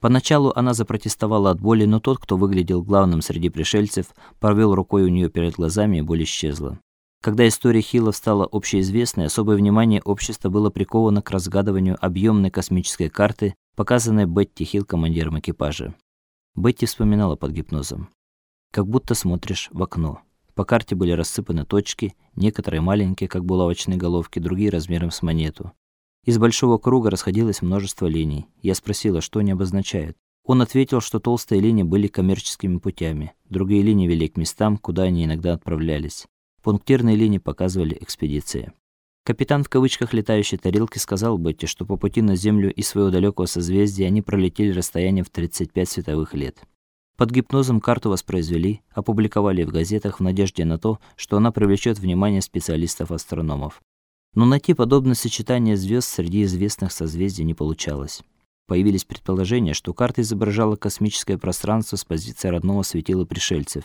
Поначалу она запротестовала от боли, но тот, кто выглядел главным среди пришельцев, провел рукой у нее перед глазами, и боль исчезла. Когда история Хиллов стала общеизвестной, особое внимание общества было приковано к разгадыванию объемной космической карты, показанной Бетти Хилл командиром экипажа. Бетти вспоминала под гипнозом. Как будто смотришь в окно. По карте были рассыпаны точки, некоторые маленькие, как булавочные головки, другие размером с монету. Из большого круга расходилось множество линий. Я спросила, что они обозначают. Он ответил, что толстые линии были коммерческими путями, другие линии вели к местам, куда они иногда отправлялись. Пунктирные линии показывали экспедиции. Капитан в кавычках летающей тарелки сказал Бетти, что по пути на Землю из своего далекого созвездия они пролетели расстояние в 35 световых лет. Под гипнозом карту воспроизвели, опубликовали в газетах в надежде на то, что она привлечет внимание специалистов-астрономов. Но найти подобное сочетание звезд среди известных созвездий не получалось. Появились предположения, что карта изображала космическое пространство с позиции родного светила пришельцев.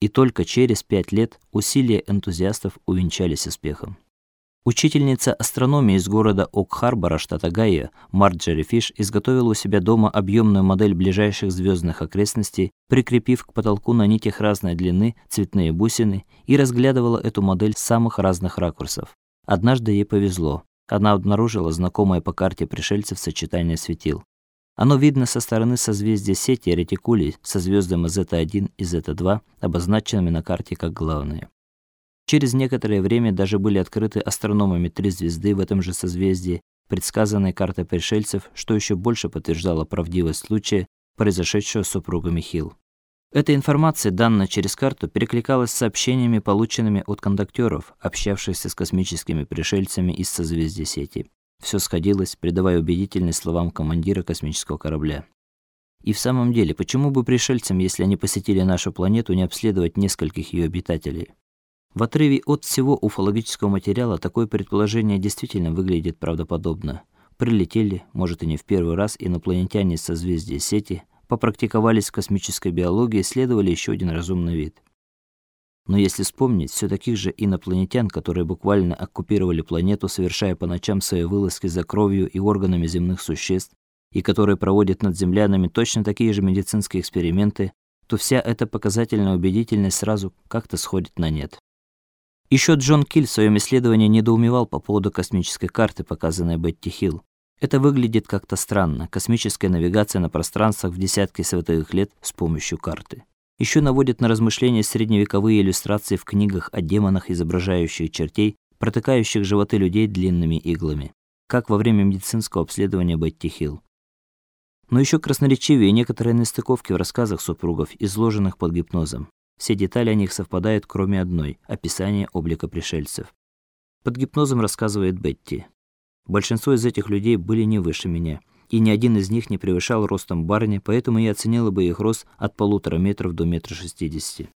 И только через пять лет усилия энтузиастов увенчались успехом. Учительница астрономии из города Ок-Харбора, штата Гайо, Марджери Фиш изготовила у себя дома объемную модель ближайших звездных окрестностей, прикрепив к потолку на нитях разной длины цветные бусины и разглядывала эту модель с самых разных ракурсов. Однажды ей повезло. Она обнаружила знакомое по карте пришельцев сочетание светил. Оно видно со стороны созвездия Сети Ретикулей со звездами Зета-1 и Зета-2, обозначенными на карте как главные. Через некоторое время даже были открыты астрономами три звезды в этом же созвездии, предсказанной картой пришельцев, что еще больше подтверждало правдивость случая, произошедшего с супругами Хилл. Эта информация, данная через карту, перекликалась с сообщениями, полученными от кондукторов, общавшихся с космическими пришельцами из созвездия Сети. Все сходилось, придавая убедительность словам командира космического корабля. И в самом деле, почему бы пришельцам, если они посетили нашу планету, не обследовать нескольких ее обитателей? В отрыве от всего уфологического материала такое предположение действительно выглядит правдоподобно. Прилетели, может и не в первый раз, инопланетяне из созвездия Сети, попрактиковались в космической биологии, исследовали еще один разумный вид. Но если вспомнить все таких же инопланетян, которые буквально оккупировали планету, совершая по ночам свои вылазки за кровью и органами земных существ, и которые проводят над землянами точно такие же медицинские эксперименты, то вся эта показательная убедительность сразу как-то сходит на нет. Еще Джон Киль в своем исследовании недоумевал по поводу космической карты, показанной Бетти Хилл. Это выглядит как-то странно. Космическая навигация на пространствах в десятки световых лет с помощью карты. Еще наводит на размышления средневековые иллюстрации в книгах о демонах, изображающих чертей, протыкающих животы людей длинными иглами, как во время медицинского обследования Бетти Хилл. Но еще красноречивее некоторые нестыковки в рассказах супругов, изложенных под гипнозом. Все детали о них совпадают, кроме одной описания облика пришельцев. Под гипнозом рассказывает Бетти. Большинство из этих людей были не выше меня, и ни один из них не превышал ростом барни, поэтому я оценила бы их рост от полутора метров до метра шестидесяти.